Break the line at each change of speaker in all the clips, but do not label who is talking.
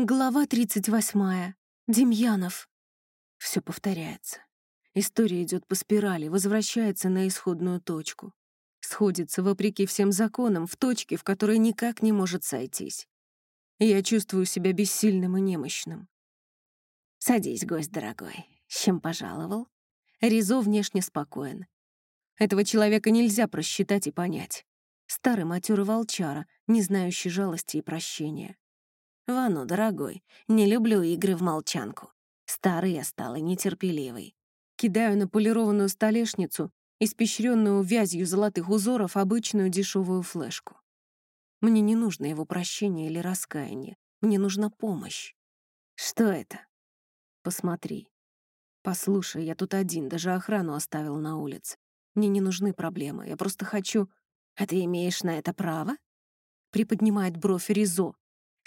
Глава 38. Демьянов. Все повторяется. История идет по спирали, возвращается на исходную точку. Сходится, вопреки всем законам, в точке, в которой никак не может сойтись. Я чувствую себя бессильным и немощным.
«Садись, гость дорогой. С чем пожаловал?»
Ризо внешне спокоен. Этого человека нельзя просчитать и понять. Старый матерый волчара, не знающий жалости и прощения.
«Вану, дорогой, не люблю игры в молчанку. Старый я стал и нетерпеливый».
Кидаю на полированную столешницу, испещренную вязью золотых узоров, обычную дешевую флешку. Мне не нужно его прощение или раскаяние. Мне нужна помощь.
Что это?
Посмотри. Послушай, я тут один, даже охрану оставил на улице. Мне не нужны проблемы, я просто хочу...
А ты имеешь на это право?
Приподнимает бровь Ризо,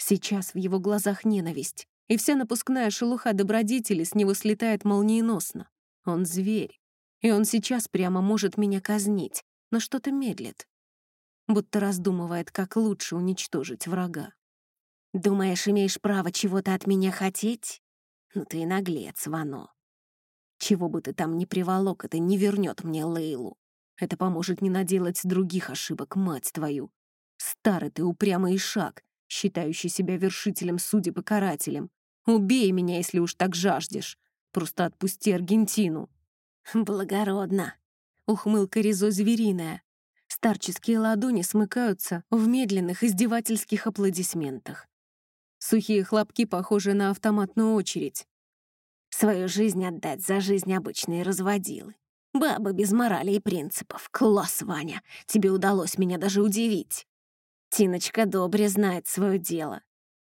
Сейчас в его глазах ненависть, и вся напускная шелуха добродетели с него слетает молниеносно. Он зверь, и он сейчас прямо может меня казнить, но что-то медлит. Будто раздумывает, как лучше уничтожить врага.
«Думаешь, имеешь право чего-то от меня хотеть? Ну ты и наглец, Вано. Чего бы ты там ни приволок, это не вернет мне Лейлу. Это поможет не наделать других ошибок, мать твою. Старый ты упрямый шаг, считающий себя вершителем судеб и карателем. Убей меня, если уж так жаждешь. Просто отпусти Аргентину».
«Благородно!» — ухмылка Ризо звериная. Старческие ладони смыкаются в медленных издевательских аплодисментах. Сухие хлопки похожи на автоматную очередь.
«Свою жизнь отдать за жизнь обычные разводилы. Баба без морали и принципов. Класс, Ваня, тебе удалось меня даже удивить. Тиночка добре знает свое дело.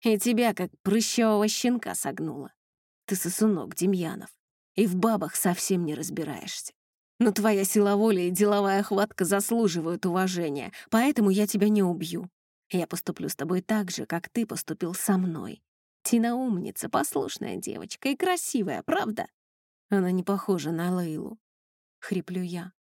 И тебя, как прыщевого щенка, согнула. Ты сосунок, Демьянов, и в бабах совсем не разбираешься. Но твоя сила воли и деловая хватка заслуживают уважения, поэтому я тебя не убью. Я поступлю с тобой так же, как ты поступил со мной. Тина умница, послушная девочка и красивая, правда?
Она не похожа на Лейлу. Хриплю я.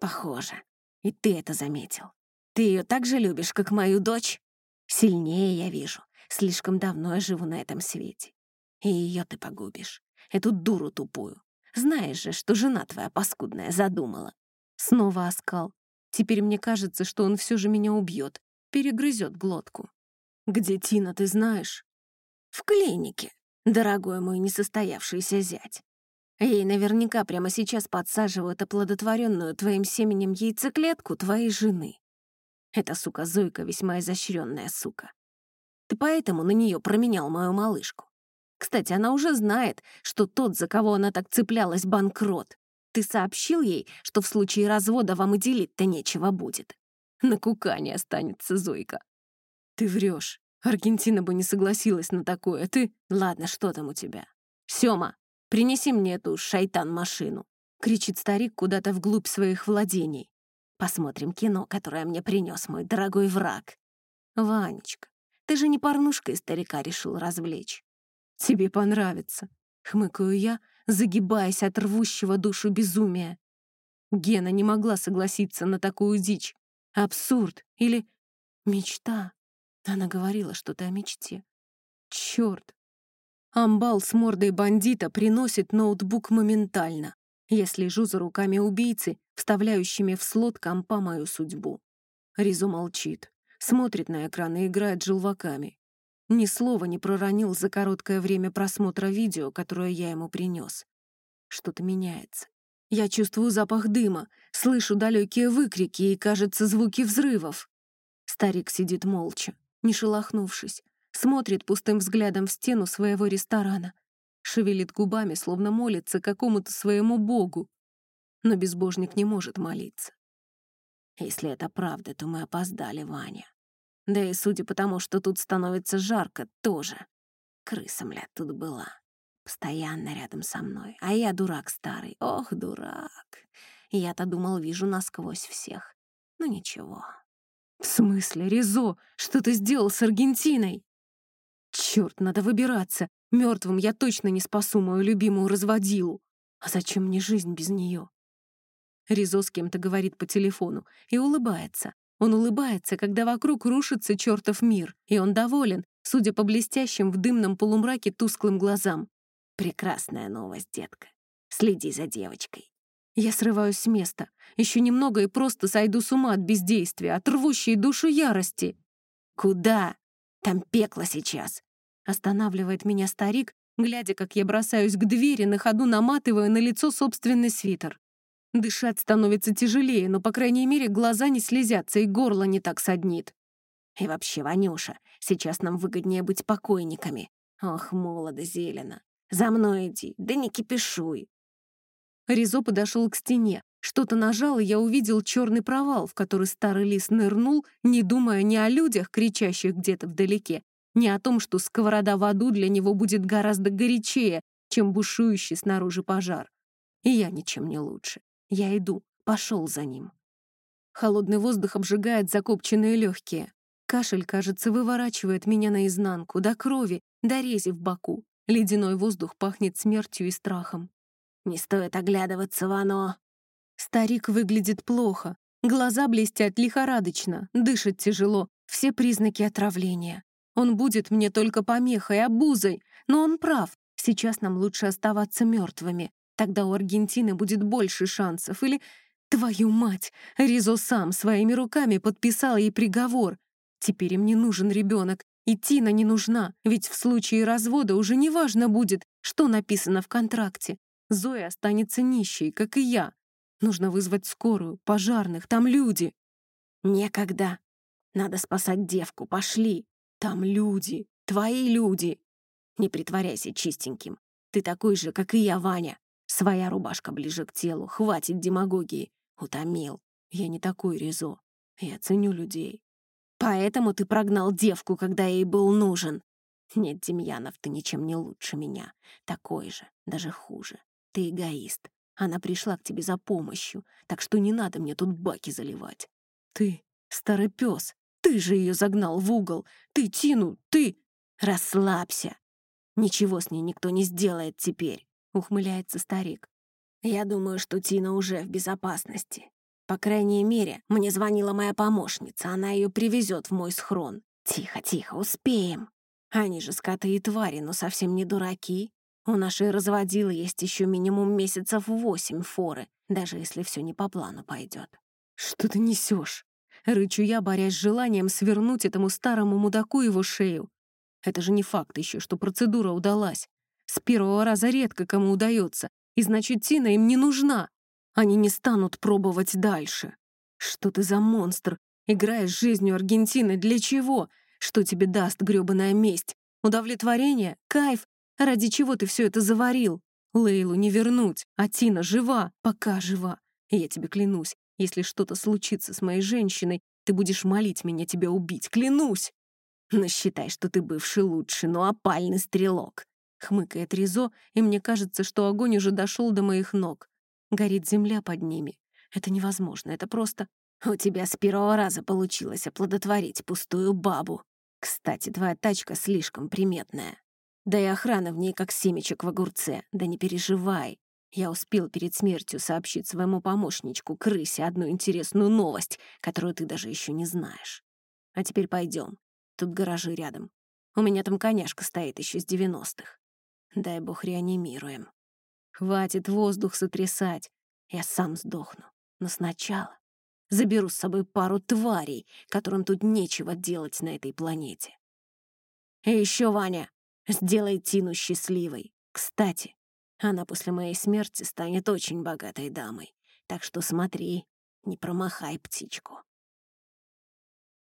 Похоже. И ты это заметил. Ты ее так же любишь, как мою дочь? Сильнее я вижу. Слишком давно я живу на этом свете. И ее ты погубишь. Эту дуру тупую. Знаешь же, что жена твоя паскудная задумала.
Снова оскал. Теперь мне кажется, что он все же меня убьет, перегрызет глотку. Где Тина, ты знаешь?
В клинике, дорогой мой несостоявшийся зять. Ей наверняка прямо сейчас подсаживают оплодотворенную твоим семенем яйцеклетку твоей жены. Эта сука Зойка весьма изощренная сука. Ты поэтому на нее променял мою малышку. Кстати, она уже знает, что тот, за кого она так цеплялась, банкрот. Ты сообщил ей, что в случае развода вам и делить-то нечего будет. На кукане останется Зойка.
Ты врешь. Аргентина бы не согласилась на такое, ты...
Ладно, что там у тебя? Сёма, принеси мне эту шайтан-машину. Кричит старик куда-то вглубь своих владений. Посмотрим кино, которое мне принес мой дорогой враг. Ванечка, ты же не порнушкой старика решил развлечь.
Тебе понравится, хмыкаю я, загибаясь от рвущего душу безумия. Гена не могла согласиться на такую дичь. Абсурд или мечта. Она говорила что-то о мечте. Чёрт. Амбал с мордой бандита приносит ноутбук моментально. Я слежу за руками убийцы, вставляющими в слот компа мою судьбу. Ризо молчит, смотрит на экран и играет желваками. Ни слова не проронил за короткое время просмотра видео, которое я ему принес. Что-то меняется. Я чувствую запах дыма, слышу далекие выкрики и, кажется, звуки взрывов. Старик сидит молча, не шелохнувшись, смотрит пустым взглядом в стену своего ресторана — шевелит губами, словно молится какому-то своему богу. Но безбожник не может молиться.
Если это правда, то мы опоздали, Ваня. Да и судя по тому, что тут становится жарко, тоже. Крыса, мля, тут была. Постоянно рядом со мной. А я дурак старый. Ох, дурак. Я-то думал, вижу насквозь всех. Ну ничего.
В смысле, Ризо, что ты сделал с Аргентиной? Черт, надо выбираться. Мертвым я точно не спасу мою любимую разводилу. А зачем мне жизнь без нее? Ризо с кем-то говорит по телефону и улыбается, Он улыбается, когда вокруг рушится чертов мир, и он доволен, судя по блестящим в дымном полумраке тусклым глазам.
«Прекрасная новость, детка. Следи за девочкой».
Я срываюсь с места. Еще немного и просто сойду с ума от бездействия, от рвущей душу ярости.
«Куда? Там пекло сейчас!»
Останавливает меня старик, глядя, как я бросаюсь к двери, на ходу наматывая на лицо собственный свитер. Дышать становится тяжелее, но, по крайней мере, глаза не слезятся и горло не так саднит.
И вообще, Ванюша, сейчас нам выгоднее быть покойниками. Ох, молодо зелено. За мной иди, да не кипишуй.
Ризо подошел к стене. Что-то нажал, и я увидел черный провал, в который старый лис нырнул, не думая ни о людях, кричащих где-то вдалеке, ни о том, что сковорода в аду для него будет гораздо горячее, чем бушующий снаружи пожар. И я ничем не лучше. Я иду, пошел за ним. Холодный воздух обжигает закопченные легкие. Кашель, кажется, выворачивает меня наизнанку, до крови, до рези в боку. Ледяной воздух пахнет смертью и страхом.
«Не стоит оглядываться в оно!»
Старик выглядит плохо. Глаза блестят лихорадочно, дышит тяжело, все признаки отравления. Он будет мне только помехой, обузой, но он прав. Сейчас нам лучше оставаться мертвыми. Тогда у Аргентины будет больше шансов. Или, твою мать, Ризо сам своими руками подписал ей приговор. Теперь им не нужен ребенок, и Тина не нужна, ведь в случае развода уже не важно будет, что написано в контракте. Зоя останется нищей, как и я. Нужно вызвать скорую, пожарных, там люди.
Некогда. Надо спасать девку, пошли.
Там люди, твои люди.
Не притворяйся чистеньким. Ты такой же, как и я, Ваня. Своя рубашка ближе к телу, хватит демагогии. Утомил.
Я не такой Резо. Я ценю людей.
Поэтому ты прогнал девку, когда ей был нужен. Нет, Демьянов, ты ничем не лучше меня. Такой же, даже хуже. Ты эгоист. Она пришла к тебе за помощью, так что не надо мне тут баки заливать.
Ты, старый пес, ты же ее загнал в угол. Ты, Тину, ты...
Расслабься. Ничего с ней никто не сделает теперь, ухмыляется старик. Я думаю, что Тина уже в безопасности. По крайней мере, мне звонила моя помощница, она ее привезет в мой схрон. Тихо, тихо, успеем. Они же скоты и твари, но совсем не дураки. У нашей разводилы есть еще минимум месяцев восемь форы, даже если все не по плану пойдет.
Что ты несешь? Рычу я, борясь с желанием свернуть этому старому мудаку его шею. Это же не факт еще, что процедура удалась. С первого раза редко кому удается, и значит, Тина им не нужна. Они не станут пробовать дальше. Что ты за монстр? Играешь жизнью Аргентины для чего? Что тебе даст грёбаная месть? Удовлетворение? Кайф? Ради чего ты все это заварил? Лейлу не вернуть, а Тина жива, пока жива. Я тебе клянусь, если что-то случится с моей женщиной, ты будешь молить меня тебя убить, клянусь.
Но считай, что ты бывший лучший, но опальный стрелок.
Хмыкает Ризо, и мне кажется, что огонь уже дошел до моих ног. Горит земля под ними. Это невозможно, это просто...
У тебя с первого раза получилось оплодотворить пустую бабу. Кстати, твоя тачка слишком приметная. Да и охрана в ней как семечек в огурце. Да не переживай. Я успел перед смертью сообщить своему помощничку, крысе, одну интересную новость, которую ты даже еще не знаешь. А теперь пойдем. Тут гаражи рядом. У меня там коняшка стоит еще с девяностых. Дай бог реанимируем. Хватит воздух сотрясать. Я сам сдохну. Но сначала заберу с собой пару тварей, которым тут нечего делать на этой планете. И еще, Ваня, Сделай Тину счастливой. Кстати, она после моей смерти станет очень богатой дамой. Так что смотри, не промахай птичку.